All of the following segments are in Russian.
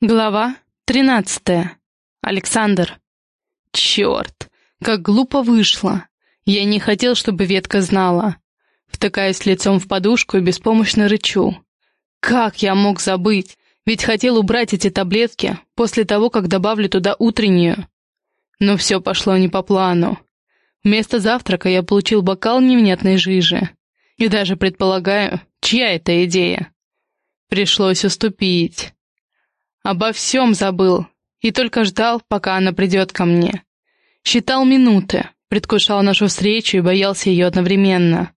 Глава тринадцатая. Александр. Черт, как глупо вышло. Я не хотел, чтобы ветка знала. Втыкаюсь лицом в подушку и беспомощно рычу. Как я мог забыть? Ведь хотел убрать эти таблетки после того, как добавлю туда утреннюю. Но все пошло не по плану. Вместо завтрака я получил бокал невнятной жижи. И даже предполагаю, чья это идея. Пришлось уступить. Обо всем забыл и только ждал, пока она придет ко мне. Считал минуты, предвкушал нашу встречу и боялся ее одновременно.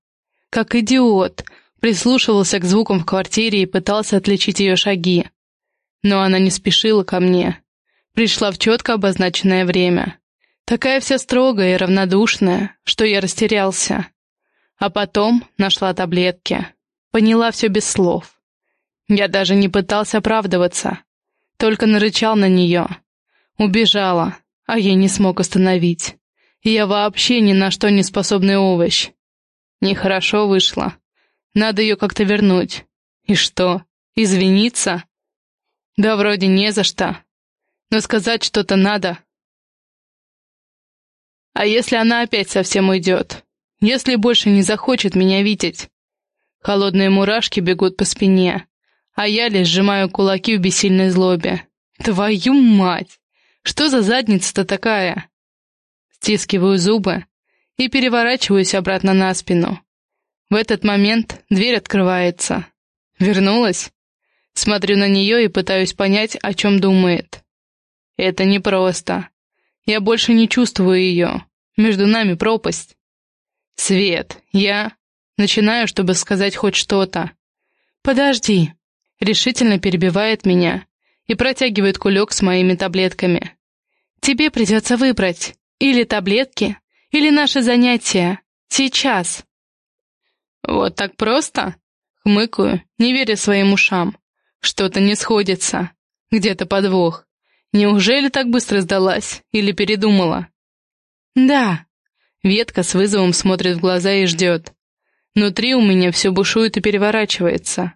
Как идиот, прислушивался к звукам в квартире и пытался отличить ее шаги. Но она не спешила ко мне. Пришла в четко обозначенное время. Такая вся строгая и равнодушная, что я растерялся. А потом нашла таблетки. Поняла все без слов. Я даже не пытался оправдываться. Только нарычал на нее. Убежала, а я не смог остановить. Я вообще ни на что не способный овощ. Нехорошо вышло. Надо ее как-то вернуть. И что, извиниться? Да вроде не за что. Но сказать что-то надо. А если она опять совсем уйдет? Если больше не захочет меня видеть? Холодные мурашки бегут по спине а я лишь сжимаю кулаки в бессильной злобе. Твою мать! Что за задница-то такая? Стискиваю зубы и переворачиваюсь обратно на спину. В этот момент дверь открывается. Вернулась? Смотрю на нее и пытаюсь понять, о чем думает. Это непросто. Я больше не чувствую ее. Между нами пропасть. Свет, я... Начинаю, чтобы сказать хоть что-то. «Подожди», решительно перебивает меня и протягивает кулек с моими таблетками. «Тебе придется выбрать или таблетки, или наше занятие. Сейчас». «Вот так просто?» Хмыкаю, не веря своим ушам. Что-то не сходится. Где-то подвох. Неужели так быстро сдалась или передумала? «Да». Ветка с вызовом смотрит в глаза и ждет. Внутри у меня все бушует и переворачивается.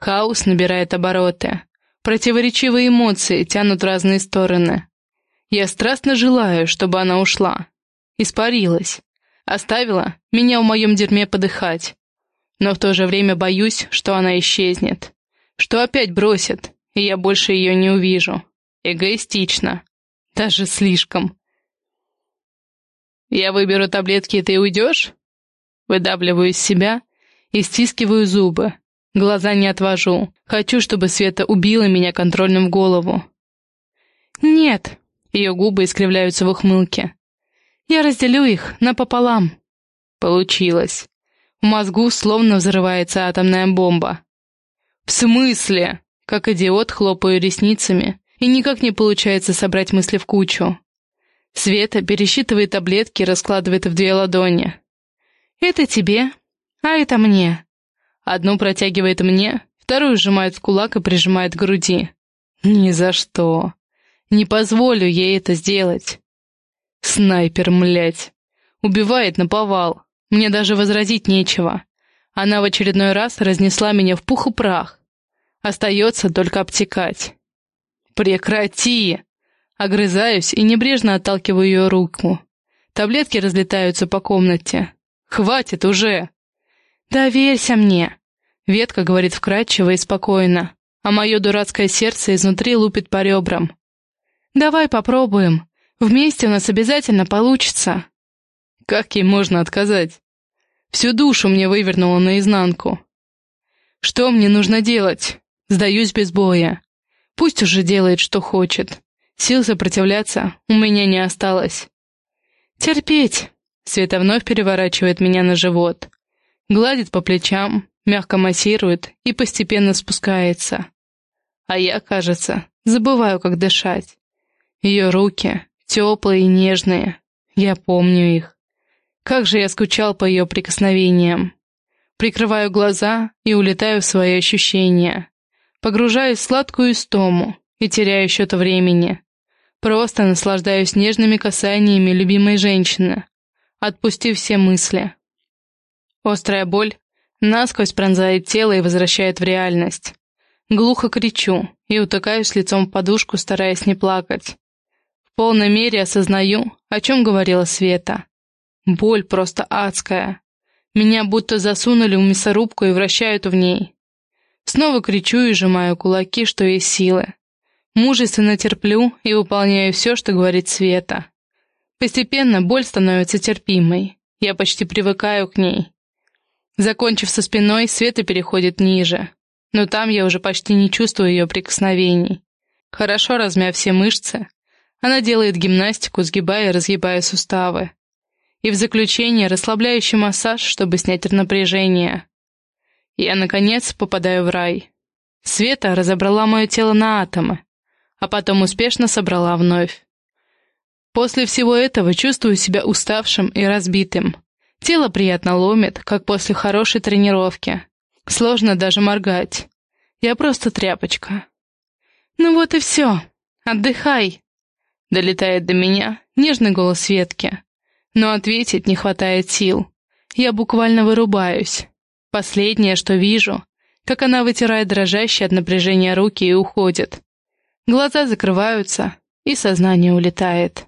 Хаос набирает обороты. Противоречивые эмоции тянут разные стороны. Я страстно желаю, чтобы она ушла. Испарилась. Оставила меня в моем дерьме подыхать. Но в то же время боюсь, что она исчезнет. Что опять бросит, и я больше ее не увижу. Эгоистично. Даже слишком. Я выберу таблетки, и ты уйдешь? Выдавливаю из себя и стискиваю зубы, Глаза не отвожу. Хочу, чтобы Света убила меня контрольным в голову. «Нет!» — ее губы искривляются в ухмылке. «Я разделю их напополам». Получилось. В мозгу словно взрывается атомная бомба. «В смысле?» Как идиот хлопаю ресницами, и никак не получается собрать мысли в кучу. Света пересчитывает таблетки и раскладывает в две ладони. «Это тебе, а это мне. Одну протягивает мне, вторую сжимает в кулак и прижимает к груди. Ни за что. Не позволю ей это сделать. Снайпер, млять. Убивает на повал. Мне даже возразить нечего. Она в очередной раз разнесла меня в пух и прах. Остается только обтекать. «Прекрати!» Огрызаюсь и небрежно отталкиваю ее руку. Таблетки разлетаются по комнате. «Хватит уже!» «Доверься мне!» Ветка говорит вкрадчиво и спокойно, а мое дурацкое сердце изнутри лупит по ребрам. «Давай попробуем. Вместе у нас обязательно получится». Как ей можно отказать? Всю душу мне вывернуло наизнанку. Что мне нужно делать? Сдаюсь без боя. Пусть уже делает, что хочет. Сил сопротивляться у меня не осталось. «Терпеть!» Света вновь переворачивает меня на живот. Гладит по плечам, мягко массирует и постепенно спускается. А я, кажется, забываю, как дышать. Ее руки, теплые и нежные, я помню их. Как же я скучал по ее прикосновениям. Прикрываю глаза и улетаю в свои ощущения. Погружаюсь в сладкую истому и теряю счет времени. Просто наслаждаюсь нежными касаниями любимой женщины, отпустив все мысли. Острая боль насквозь пронзает тело и возвращает в реальность. Глухо кричу и утыкаюсь лицом в подушку, стараясь не плакать. В полной мере осознаю, о чем говорила Света. Боль просто адская. Меня будто засунули в мясорубку и вращают в ней. Снова кричу и сжимаю кулаки, что есть силы. Мужественно терплю и выполняю все, что говорит Света. Постепенно боль становится терпимой. Я почти привыкаю к ней. Закончив со спиной, Света переходит ниже. Но там я уже почти не чувствую ее прикосновений. Хорошо размяв все мышцы, она делает гимнастику, сгибая и разгибая суставы. И в заключение расслабляющий массаж, чтобы снять напряжение. Я, наконец, попадаю в рай. Света разобрала мое тело на атомы, а потом успешно собрала вновь. После всего этого чувствую себя уставшим и разбитым. Тело приятно ломит, как после хорошей тренировки. Сложно даже моргать. Я просто тряпочка. «Ну вот и все. Отдыхай!» Долетает до меня нежный голос Светки. Но ответить не хватает сил. Я буквально вырубаюсь. Последнее, что вижу, как она вытирает дрожащие от напряжения руки и уходит. Глаза закрываются, и сознание улетает.